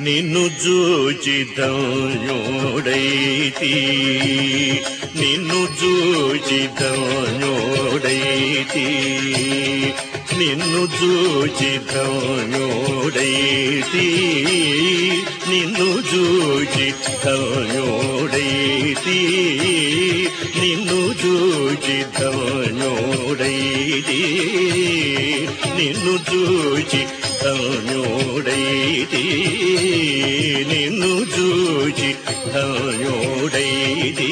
నిన్ను జూచితోడైతి నిన్ను జూచితోడైతి నిన్ను జూచితోడైతి నిన్ను జూచితోడైతి నిన్ను జూచితోడైతి నిన్ను జూచి ധന്യോടൈതി നിന്നു ജൂജി ധന്യോടൈതി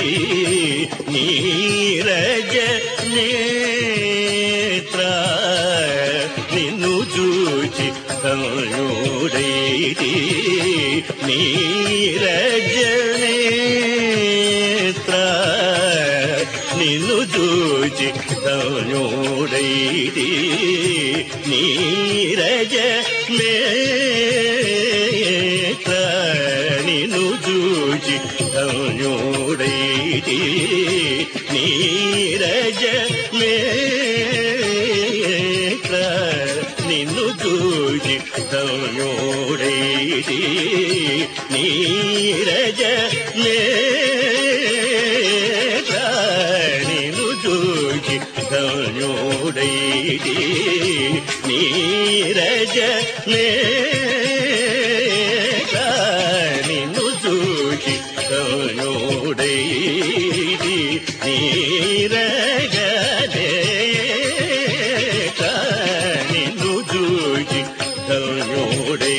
లేక నిన్ను చూచి కరుణుడై నీరగలేక నిన్ను చూచి కరుణుడై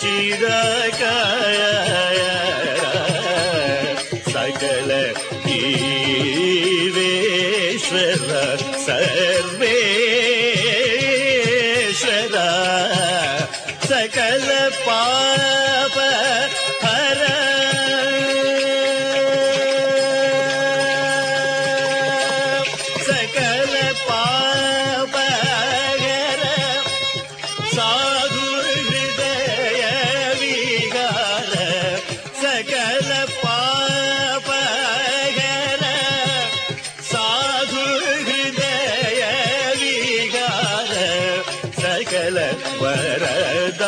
चिरकाय सकल सगल सर्वे சகல வரதாயக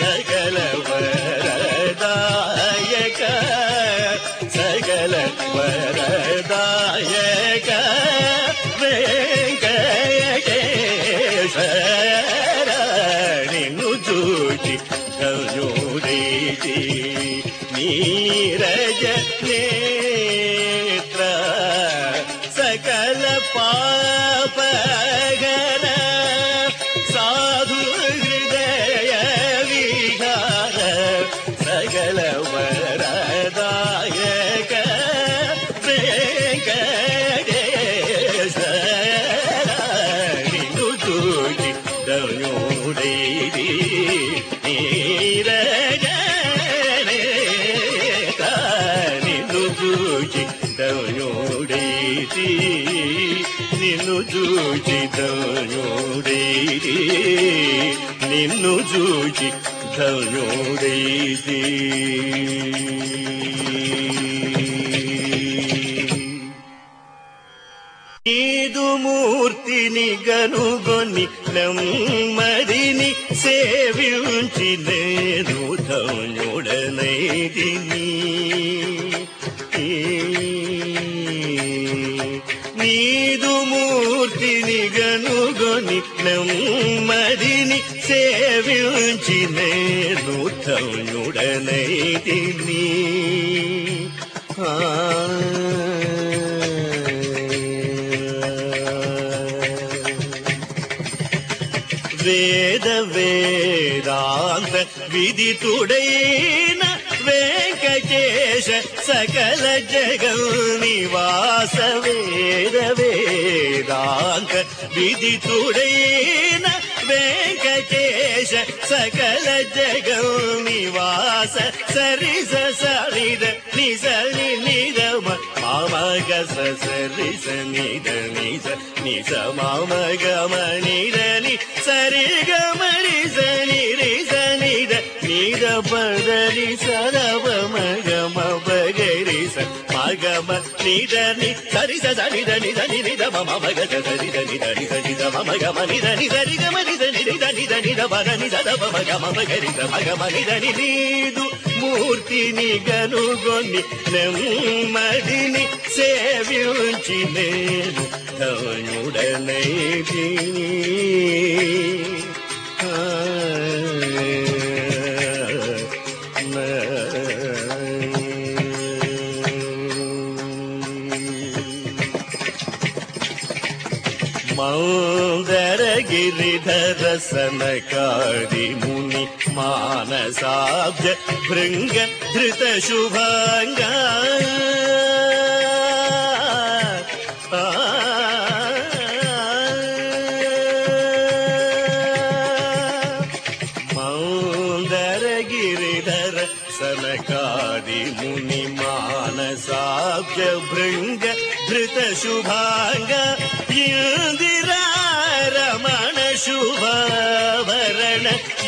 சகல வரதாயக சகல வர చూచి ధనుడైది నీదు మూర్తిని గనుగొని నమ్మదిని సేవించి ధనుడనైదిని వేద వేదాంత విదితుడైన వెంకటేశ సకల జగల్ నివాస వేద వేదాంత విదితుడైన ಕೇಶ ಸಕಲ ಜಗೌನಿವಾಸ ಸರಿ ಸರಿದ ನಿಸಲಿ ನಿದಮ ಮಾಮಗ ಸ ಸರಿಸ ನಿದ ನಿಸ ನಿಸ ಮಾಮಗ ಮನಿರನಿ ಸರಿಗ ಮರಿಸ ನಿರಿಸ ನಿದ ನಿದ ಪದರಿ ಸರವ ಮಗ ಮಗರಿ ಸ సరవ మగమ బగరిస మగమ నిద ని సరి స నిద నిద నిద మమ మగ సరి ద నిద నిద నిద మమ గమ నిద ని సరి గమ నిద నిద నిద నిద పద నిద ద మమ గమ బగరిస మగమ నిద ని నీదు మూర్తిని గనుగొని నెమ్మదిని సేవించి నేను ధనుడనైది మందరగిరిధర ौ दर गिरिधर सनकारी मुनि मन साभ्य वृङ्ग धृत शुभाग मौ गिरिधर सनकारी मुनि मान सा धृत शुभाग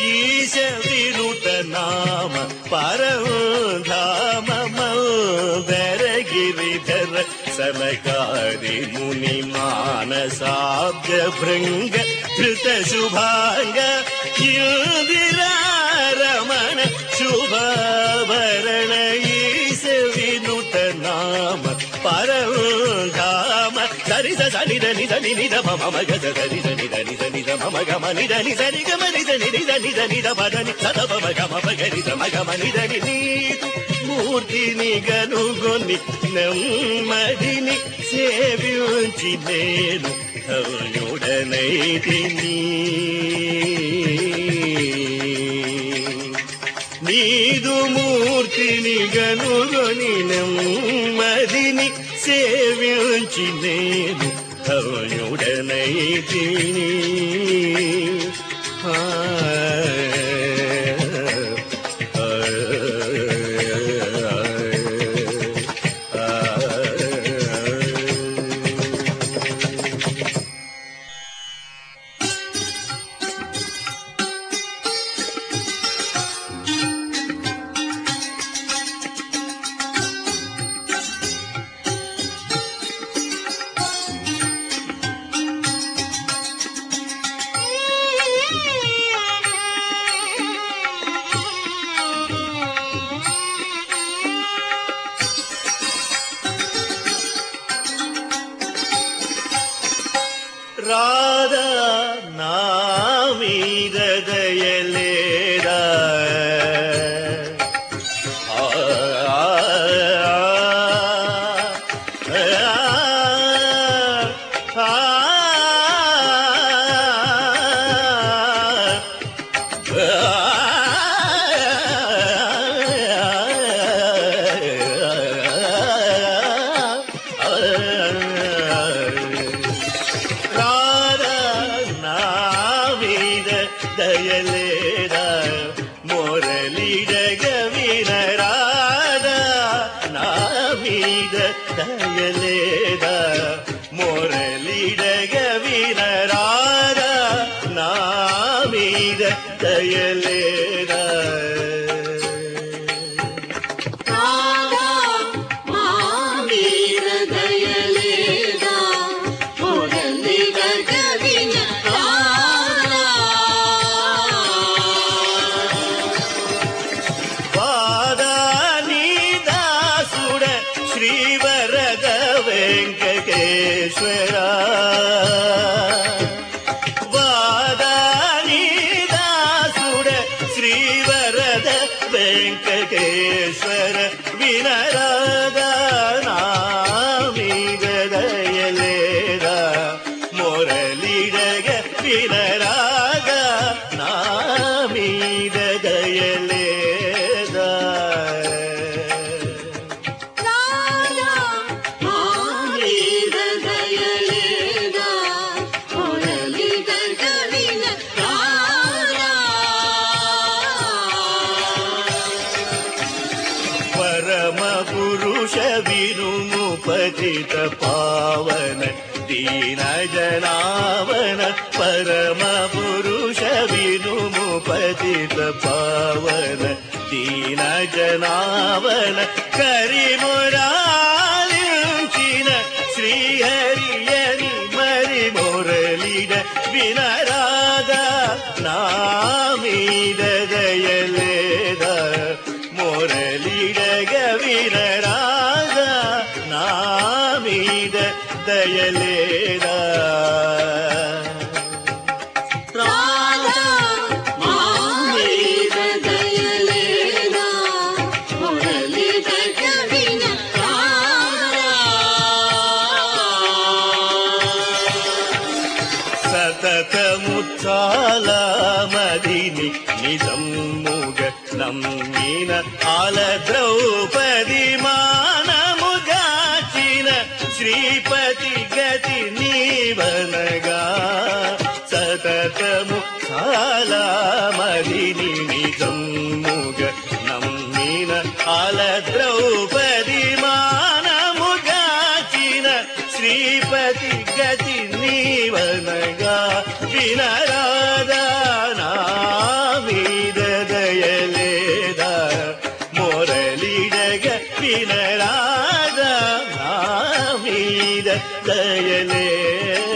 ஈச விருತ நாம பரந்தாம வெரகிரிதர சனகாதி முனி மானசாப்த பிருங்க கிருத சுபாங்க இந்திரமண சுபவரண ஈச விருತ நாம பரந்தா సరి సని దని దని నిద మమ మగ సరి దని దని దని ద మమ గమ నిద ని సరి గమ నిద ని నిద నిద నిద పద సద మమ గమ మగమ నిద ని నీదు మూర్తిని గనుగొని నెమ్మదిని సేవించి నేను ధనుడనైతిని నీదు మూర్తిని గనుగొని నెమ్మదిని సేవించి నేను ధనుడనైతిని ఆ, ఆ, ராதா पावन दीनजनावन करिमुरा మనము చాలా మదిని నిజముగ నమ్మిన అల ద్రౌపది మానముగాచిన శ్రీపతి గతి నీవనగా వినరాదా మీద దయలేదా మొరలిడగ వినరాదా మీద దయలేదా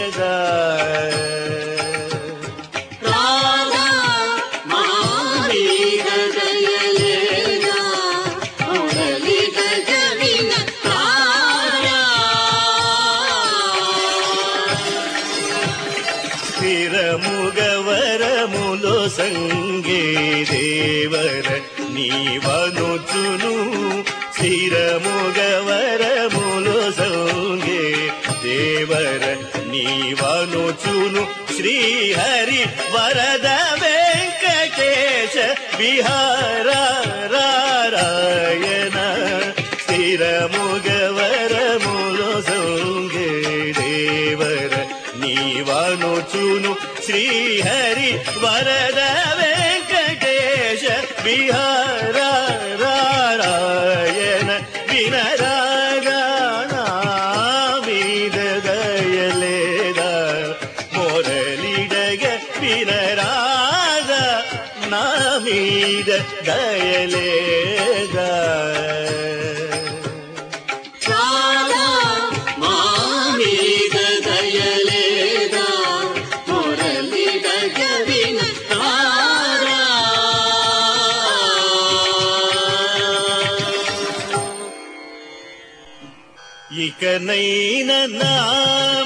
ఇకనైన నా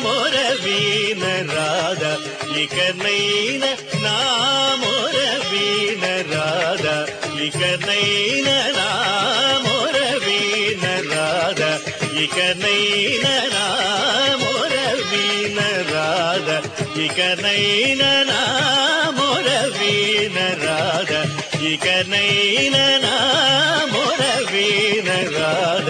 మొరవీన రాధ ఇకనైన నా మొరవీన రాధ ఇకనైన నా మొరవీన రాధ ఇకనైన నా మొరవీన రాధ ఇకనైన నా మొరవీన రాధ ఇకనైన నా మొరవీన రాధ.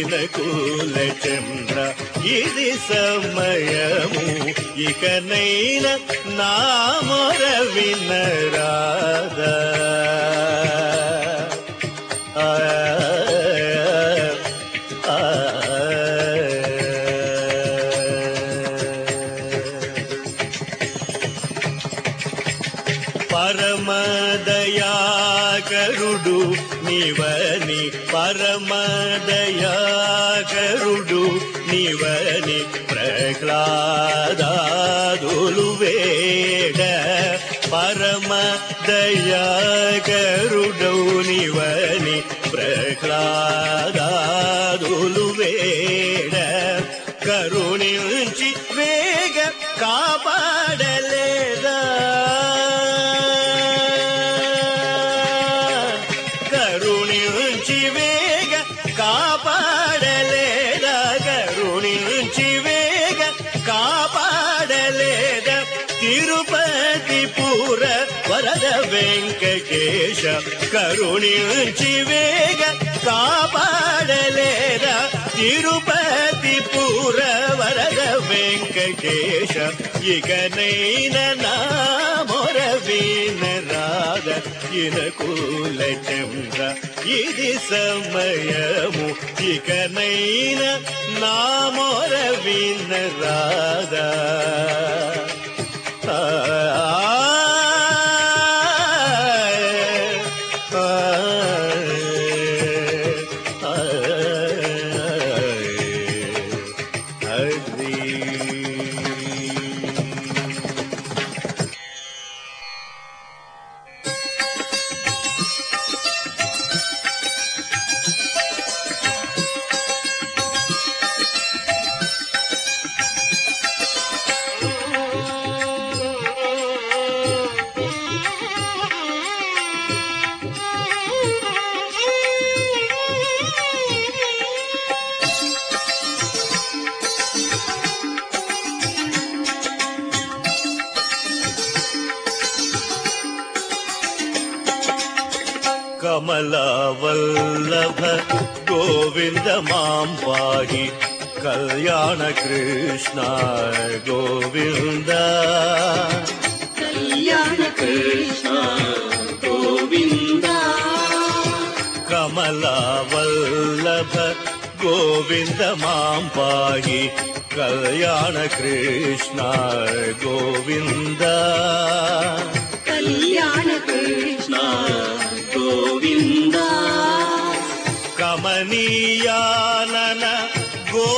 ఇనకూల చంద్ర ఇది సమయము. ఇకనైన నా మొరవిన రాధ పరమదయాకరుడు నివని పరమదయాకరుడు నివని ప్రహ్లాదాదులు వేడ పరమదయాకరుడు నివని ప్రహ్లాదాదులు వేడ కరుణించి వేగ కాపాడలేదా తిరుపతి పూర వరద వెంకటేశ ఇకనైన నా మొరవీన రాధ ఇనకూల చంద్ర ఇది సమయము. ఇకనైన నా మొరవీన రాధ. मां पाहि कल्याणकृष्ण गोविन्द। कल्याणकृष्ण गोविन्द। कमलावल्लभ गोविन्द मां पाहि कल्याणकृष्ण गोविन्द। गोविन्द నీయాలన గో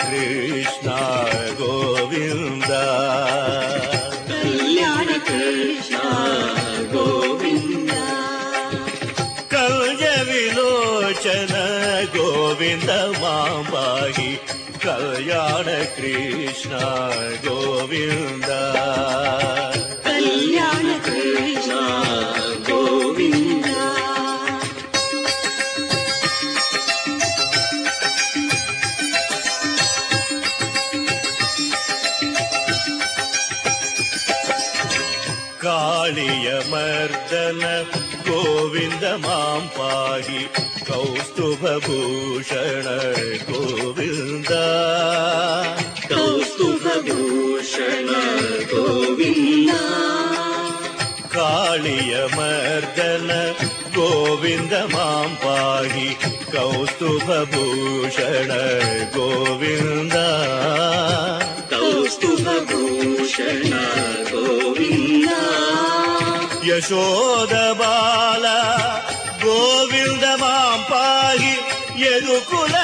कृष्ण गोविन्द कल्याण कृष्ण गोविन्द कलजविलोचन गोविन्द मा कल्याण कृष्ण गोविन्द कल्याण कृष्ण गोविन्द காளிய மர்தன கோவிந்தமாம் பாகி கௌஸ்துபூஷண கோவிந்தா. கௌஸ்துபூஷண கோவிந்தா. காளிய மர்தன கோவிந்தமாம் பாகி கௌஸ்துபூஷண கோவிந்தா. கௌஸ்துபூஷண యశోద బాల గోవింద మాం పాహి యదుకుల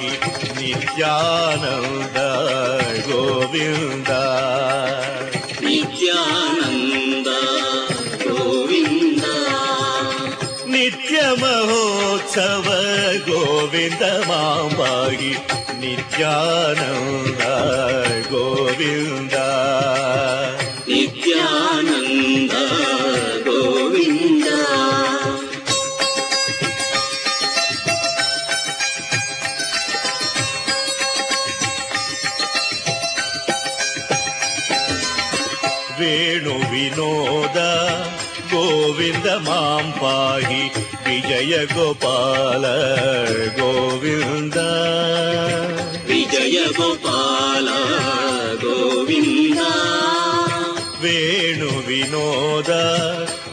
ಿ ನಿತ್ಯಾನಂದ ಗೋವಿಂದ ನಿತ್ಯಾನಂದ ಗೋವಿಂದ ನಿತ್ಯ ಮಹೋತ್ಸವ ಗೋವಿಂದ ಮಾಂಬಾಗಿ ನಿತ್ಯಾನಂದ ಗೋವಿಂದ ನಿತ್ಯಾನ மாம் பாகி விஜய கோபால கோவிந்தா. விஜய கோபால கோவிந்தா. வேணு வினோத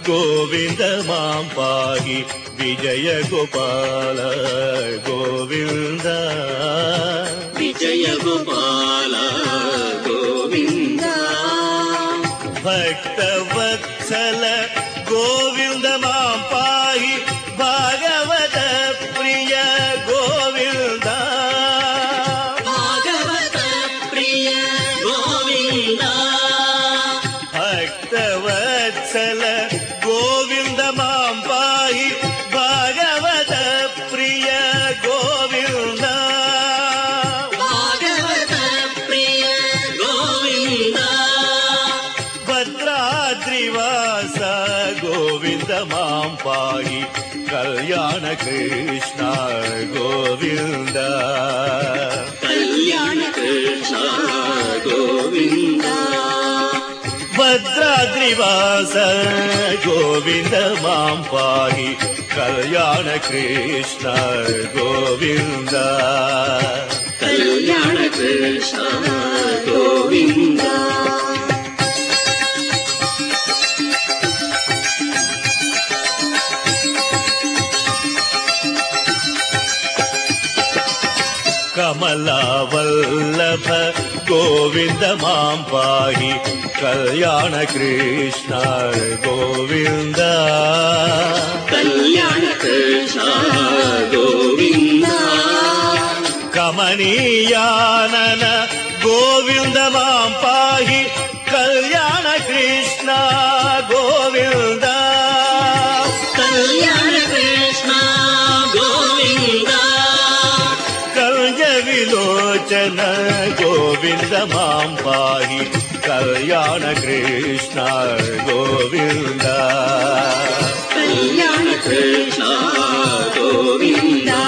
கோவிந்த மாம் பாகி விஜய கோபால கோவிந்தா. விஜய கோபால கோவிந்தா. பக்த ಗೋವಿಂದದಾಸ ಗೋವಿಂದಮಾಂ ಪಾಹಿ ಕಲ್ಯಾಣ ಕೃಷ್ಣ ಗೋವಿಂದ ಕಲ್ಯಾಣ ಕೃಷ್ಣ ಗೋವಿಂದ ಕಮಲಾವಲ್ಲಭ ಗೋವಿಂದ ಮಾಂ ಪಾಹಿ कल्याणकृष्ण गोविन्द कल्याण कृष्ण गोविन्द कमनीयान गोविन्द मां पाहि कल्याणकृष्ण गोविन्द कल्याण कृष्ण गोवि कुञ्जविलोचन गोविन्द கோவிந்தமாம் பாகி கல்யாண கிருஷ்ணா கோவிந்தா. கல்யாண கிருஷ்ணா கோவிந்தா.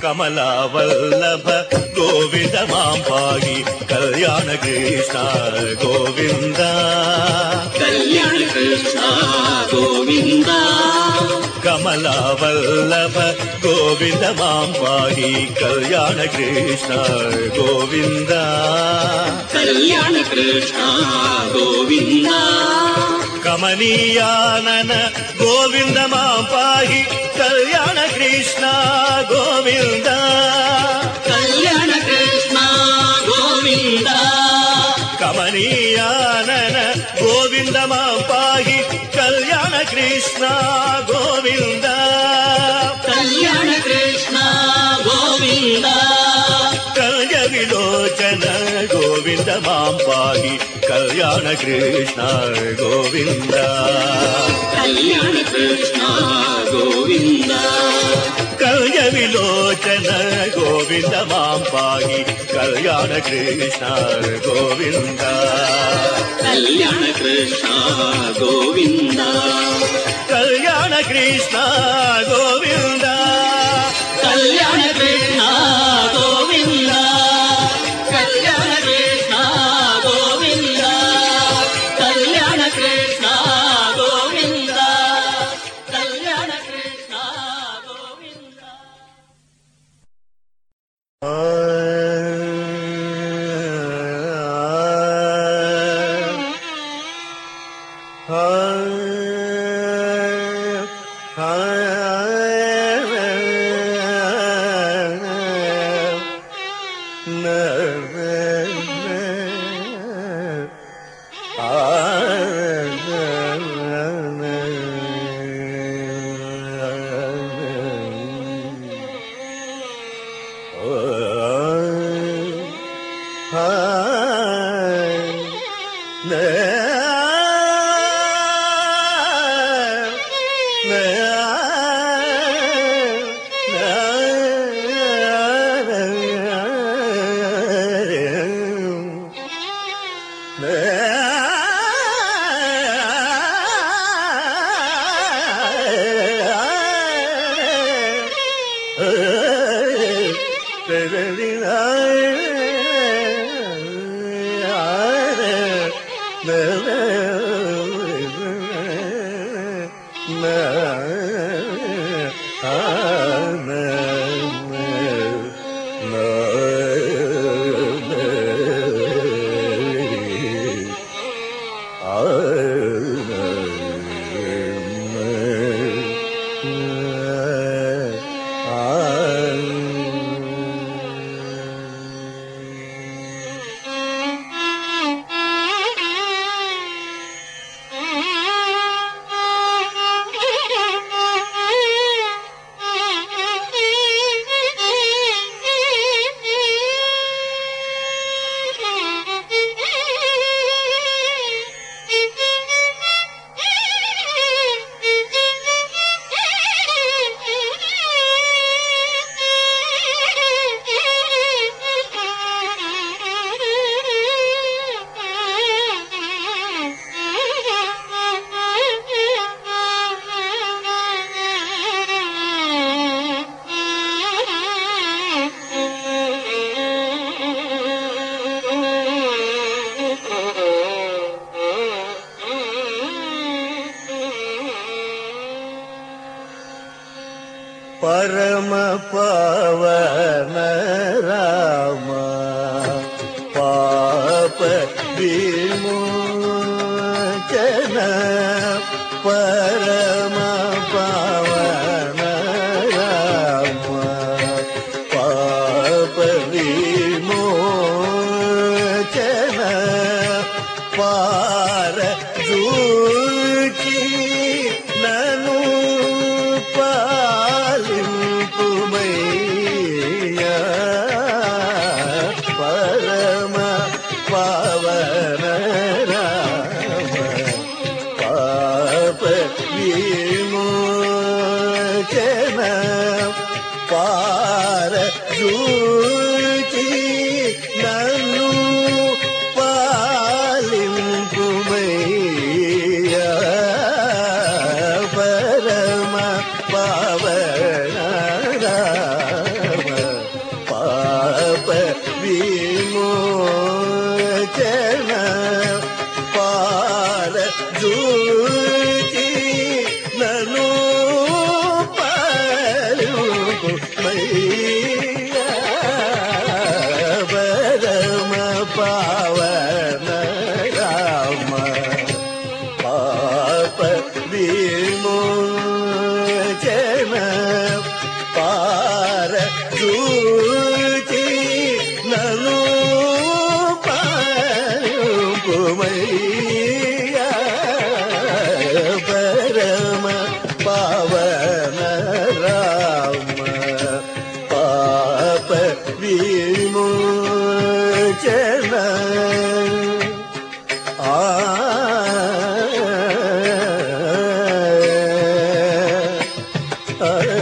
கமலா வல்லப கோவிந்தமாம்பாகி கல்யாண கிருஷ்ணா கோவிந்தா. கல்யாண கிருஷ்ணா கோவிந்தா. கமலா வல்லப கோவிந்தமாம் வாகி கல்யாண கிருஷ்ணா கோவிந்தா. கல்யாண கிருஷ்ணா கோவிந்தா. கமனியானன கோவிந்தமாம் பாகி கல்யாண கிருஷ்ணா கோவிந்தா. கல்யாண கிருஷ்ணா கோவிந்தா. கமனியான గోవింద కళ్య విలోచన గోవింద మాం పాహి కళ్యాణ కృష్ణ గోవింద. కళ్యాణ కృష్ణ గోవింద. కళ్య విలోచన గోవింద మాం పాహి కళ్యాణ కృష్ణ గోవింద. కళ్యాణ కృష్ణ గోవింద. కళ్యాణ Krishna Govinda. Thank you.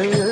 yeah.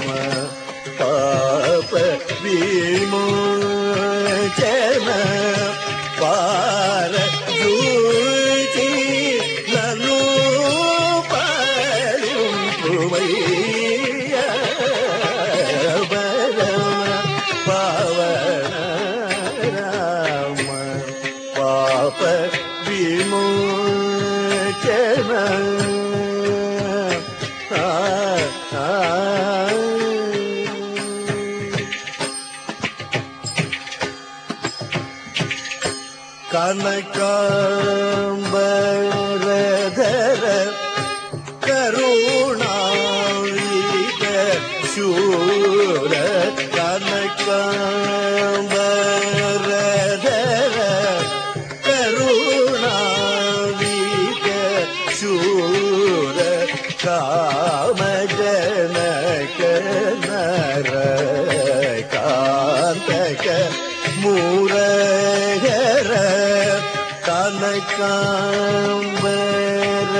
மூரகர தனக்காம்பர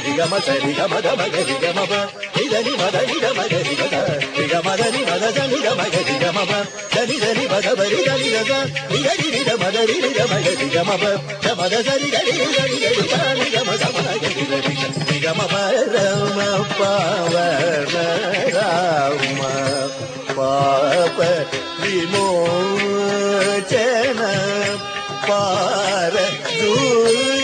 గరి గమ సరి గమ ద మగ గమ ప మద ని ద మగ రి గ ని మద ద ని ద గమ ప ద మద బ రి ద ని ద స రి రి మద గమ మద గమ రమ రామ పాప విమోచన పార దూర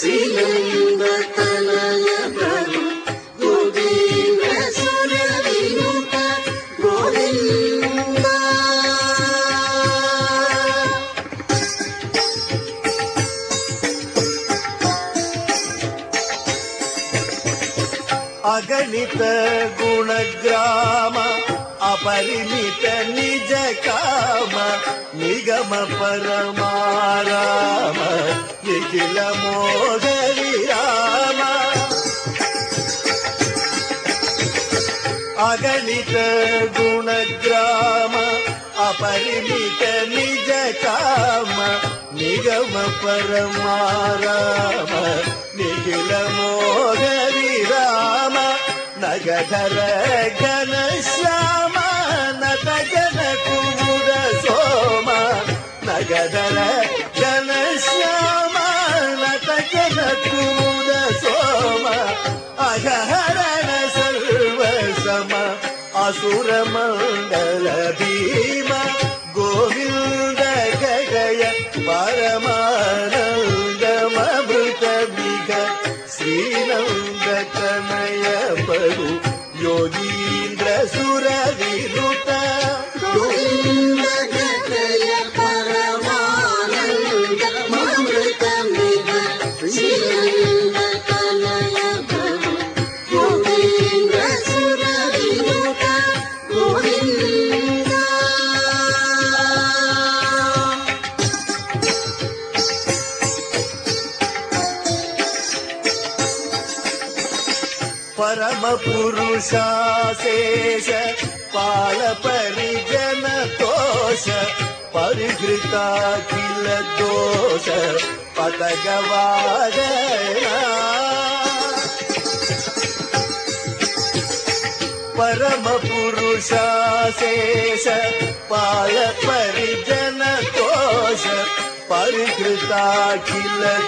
සිලයුද තනලබරු ගොඩින් ඇසුර විනුත ගොවින්දා අගනිත అగణిత గుణగ్రామ అపరిమిత నిజ కామ నిగమ పరమారామ నిఖిల మోహరి రామ నగధర ఘన శ్యామ నత జన కుముద సోమ నగధర ఘన శ్యామ నత జన కుముద సోమ అగహరణ సర్వ సమ रमण्डल भीम गोविन्द गगय परमा परमपुरुषाशेष पालपरिजनतोष परिहृता किल दोष पदगवादया परम पुरुषा शेश पाल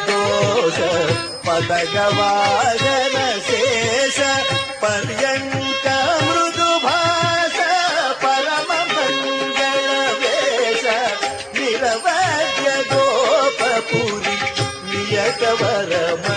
दोष పరిజన పదగవాదన శేష పర్యంక మృదు భాష పరమ మంగళ వేష నిరవధ్య గోపపురి నియత వరమ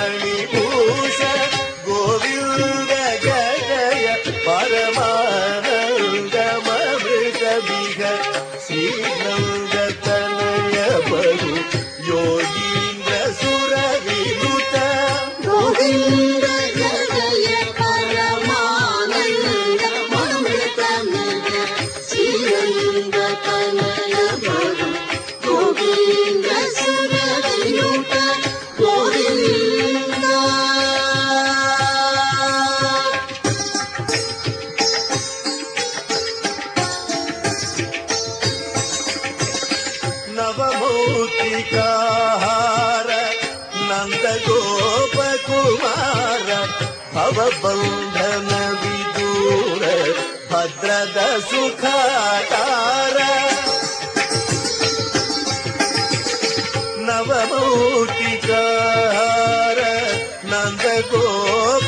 नवभूति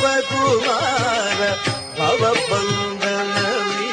गोपुमार बङ्गनूर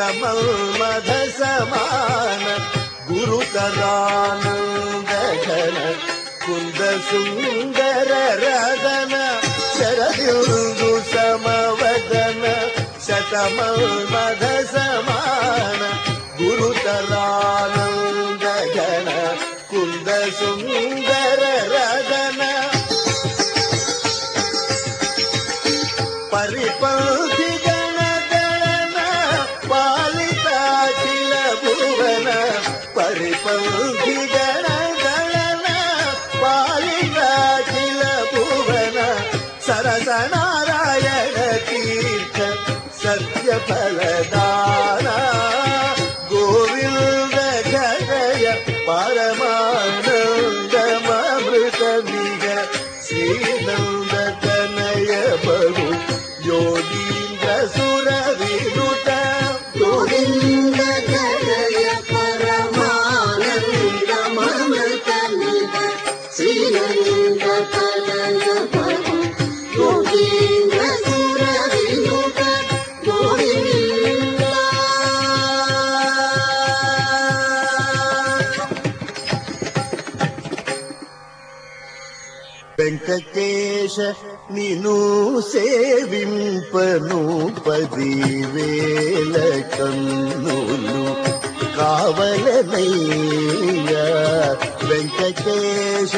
मध समान गुरुकुन्द सुन्दरगन शरयु समवदन शतम मध समान गुरुतदान गगन कुन्द सुन्दर रगन శేష నిను సేవింపను పదివేల కన్నులు కావలనయ్యా. వెంకటేశ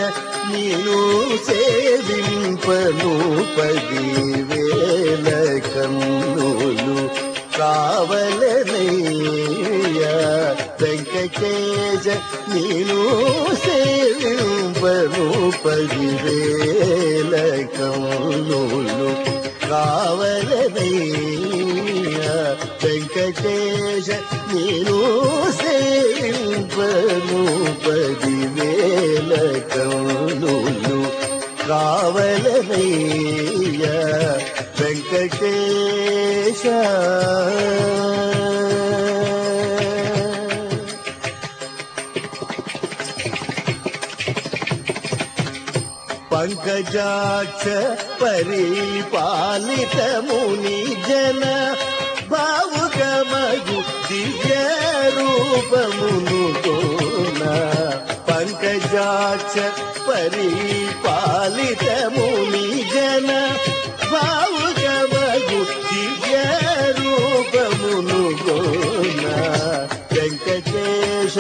నిను సేవింపను పదివేల కన్నులు కావలనయ్యా. వెంకటేశ నిను సే సేవింపను పదివేల కన్నులు కావలనయ్యా. వెంకటేశ నేను సేవింపను పదివేల కన్నులు కావలనయ్యా. వెంకటేశ పంకజాక్ష పరిపాలిత ముని జన భావుకమగు దివ్య రూపమును తోన. పంకజాక్ష పరిపాలిత ముని జన భావుకమగు దివ్య రూపమును గోన వెంకటేశ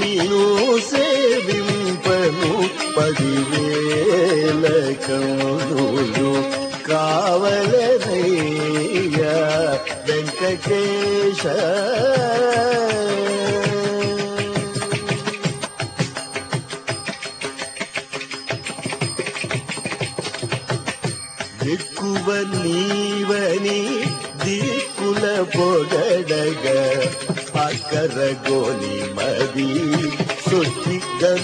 నీను సేవి பதிவேல கௌரு காவலனைய வெங்கடேஷ. திக்குவ நீவனி தீக்குல பொகடக அக்கர மதி. సొచ్చిగనుగొన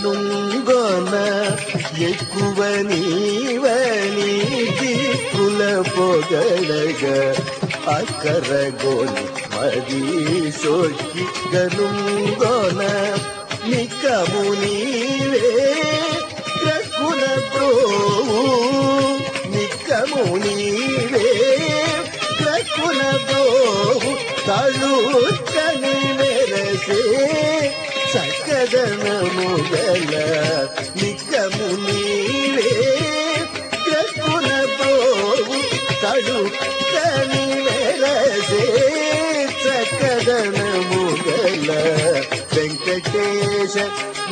ఎక్కువ నీవని దిక్కుల పొగడగ అక్కర గోని మది సొచ్చిగనుగొన నిక్కము నీవే ప్రకుల ప్రోవు నిక్కము నీవే ప్రకుల బ్రోవు. తళుక్కని మెరసే కదనము గల నిక్కము నీవే ప్రకుల బ్రోవు తళుక్కని మెరసే చక్కదనము గల వెంకటేశ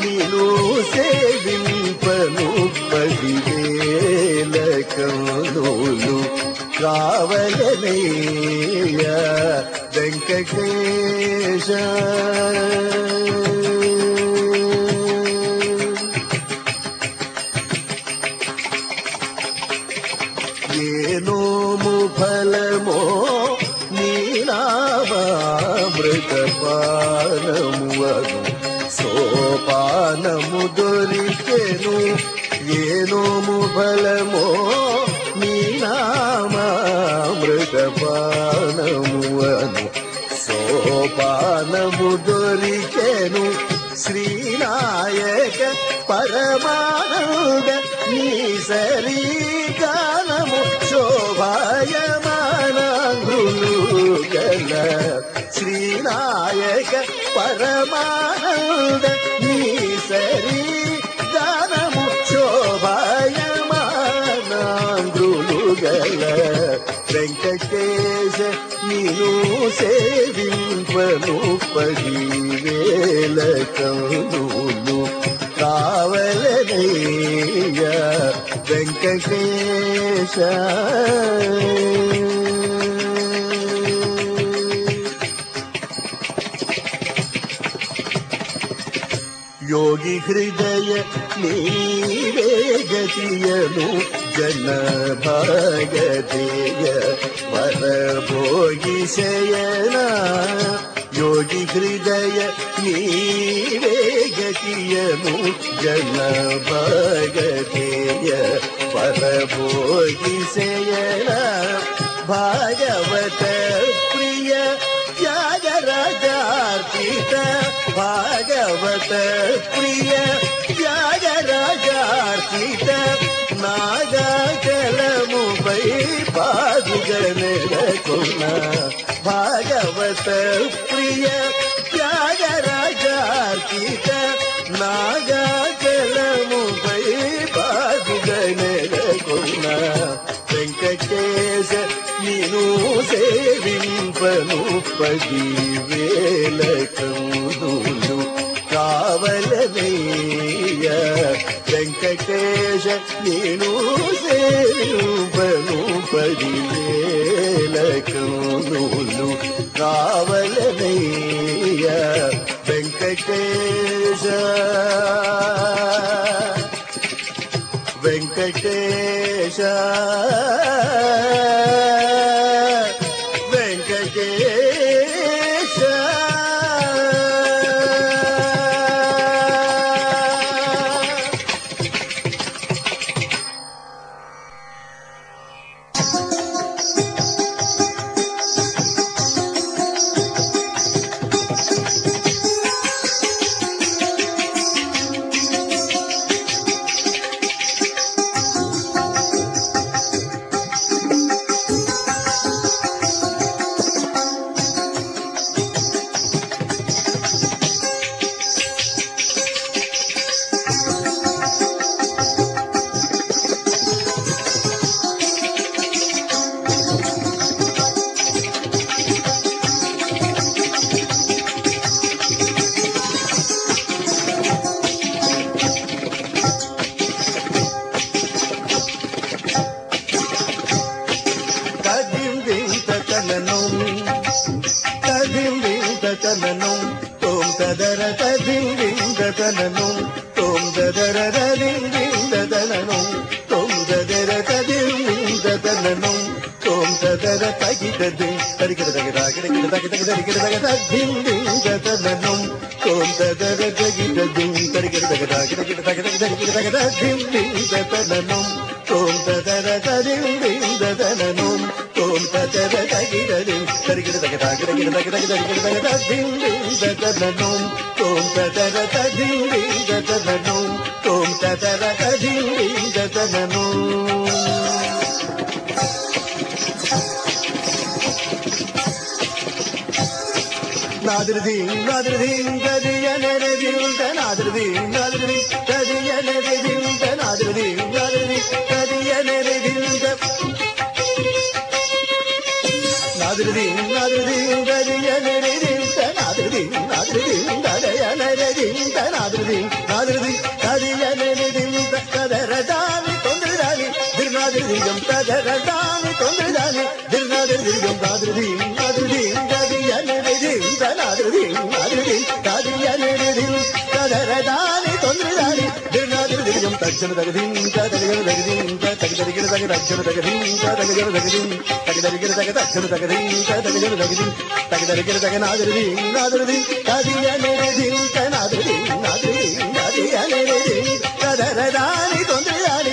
నిను సేవింపను పదివేల కనులు కావలనయ్య వెంకటేశ బలమో ఫలమో నీనామృతపానము సోపానము దొరికెను శ్రీనాయక పరమానంద నీ సరీ గానము శోభాయమానంగులు గల శ్రీనాయక పరమానంద నీ నిన్ను సేవింపను పదివేల కనులు కావలనయ్య వెంకటేశ. ಯೋಗಿ ಹೃದಯ ನೀವೇ ಗತಿಯನು ಜನ ಭಾಗತೆಯ ವರ ಭೋಗಿ ಶಯನ ಯೋಗಿ ಹೃದಯ ನೀವೇ ಗತಿಯನು ಜನ ಭಾಗತೆಯ ವರ ಭೋಗಿ ಶಯನ ಭಾಗವತ భాగవత ప్రియ త్యాగరాజార్పిత నాగజలముపై పాదుగనకున్న భాగవత ప్రియ త్యాగరాజార్పిత నాగజలముపై పాదుగనకున్న వెంకటేశ నిను సేవింపను పదివేల కౌదులు కావలనయ్య వెంకటేశ నేను సేవింపను పదివేల కౌదులు కావలనయ్య Venkatesha. Venkatesha. Om ta ta ta ding ding da da da நாதிருதி நாதிருதி கதிய நெருதி நாதிருதி நாதிருதி கதிய நெருதி நாதிருதி நாதிருதி கதிய நெருதி நாதிருதி நாதிருதி கதிய நெருதி நாதிருதி நாதிருதி கதய நெருதி நாதிருதி நாதிருதி கதிய நெருதி கதரதானி தொந்திரதானி திருநாதிருதியம் கதரதானி தொந்திரதானி திருநாதிருதியம் நாதிருதி நாதிருதி తదనం తోం తదర తదిం దిం తదనం నాదిరిది నాదిరిది గదియనరది నాదిరిది నాదిరిది గదియనరది నాదిరిది నాదిరిది గదియనరది నాదిరిది నాదిరిది గదియనరది నాదిరిది నాదిరిది గదయనరది నాదిరిది నాదిరిది గదియనరది కదరదాని తొందరదాని దిర్నాదిరిదిగం కదరదాని తొందరదాని దిర్నాదిరిదిగం నాదిరిది నాదిరిది గదియనరది నాదిరిది నాదిరిది గదియనరది కదరదాని తగదరిగిన తగ తక్షణ తగదిం తగదగ తగదిం తగదరిగిన తగ తక్షణ తగదిం తగదగ తగదిం తగదరిగిన తగ నాదిరిది నాదిరిది గదియనరది నాదిరిది నాదిరిది గదియనరది కదరదాని తొందరదాని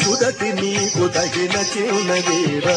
సుదతి నీకు తగిన చిన్నదీరా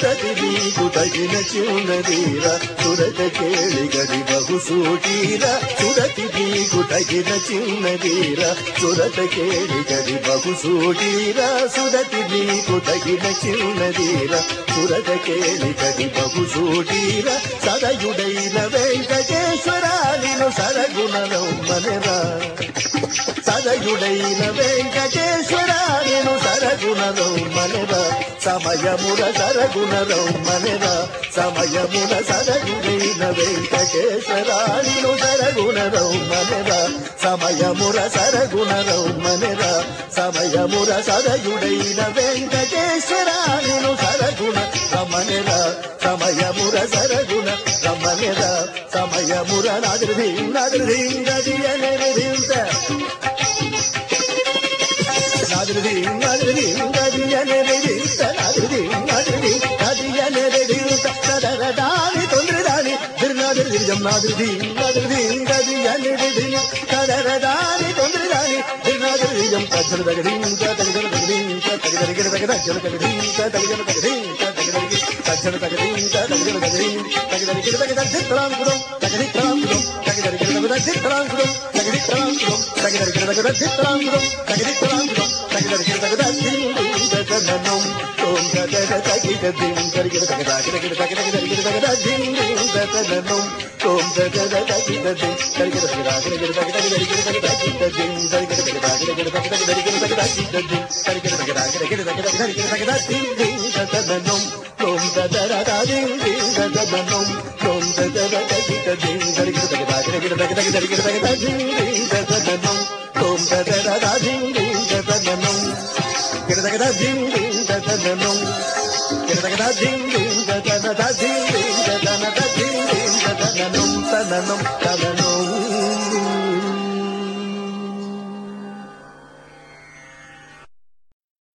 సురతి నీకు తగిన చిన్నదీరా సురత కేళి గడి బహు సూటీరా సురతి నీకు తగిన చిన్నదీరా సురత కేళి గడి బహు సూటీరా సురతి నీకు తగిన చిన్నదీరా సురత కేళి గడి బహు సూటీరా సదయుడైన వెంకటేశ్వరాలిను సరగుణరమ్మనరా సదయుడైన వెంకటేశ్వరాయను సరగుణరౌ మనర సమయముల సరగుణరౌ మనర సమయముల సరగుడైన వెంకటేశ్వరాణిను సరగుణరౌ మనర సమయముల సరగుణరౌ మనర సమయముల సరయుడైన వెంకటేశ్వరాణిను సరగుణ రమణర సమయముర సరగుణ రమణర సమయముర నాదిరి నాదిరి గదియనరిదింత அதிர்தி அதிர்தி கதியனெதிரி அதிர்தி அதிர்தி கதியனெதிரி தரதானி தொன்றுதானி திருநாதிர்தி ஜம்நாதிர்தி அதிர்தி கதியனெதிரி தரதானி தொன்றுதானி திருநாதிர்தி ஜம் கச்சல தகதி கச்சல தகதி கச்சல தகதி கச்சல தகதி கச்சல தகதி கச்சல தகதி கச்சல தகதி கச்சல தகதி தகதிக்கிடதகதசித்தலாங்குடம் தகதிக்கிடாங்குடம் தகதிக்கிடதகதசித்தலாங்குடம் தகதிக்கிடாங்குடம் தகதிக்கிடதகதசித்தலாங்குடம் தகதிக்கிடாங்குடம் Om da da da da ding ding da da da Da da ding ding da da da no. da da ding ding da da da da ding ding da da da ding ding da da da no da da no.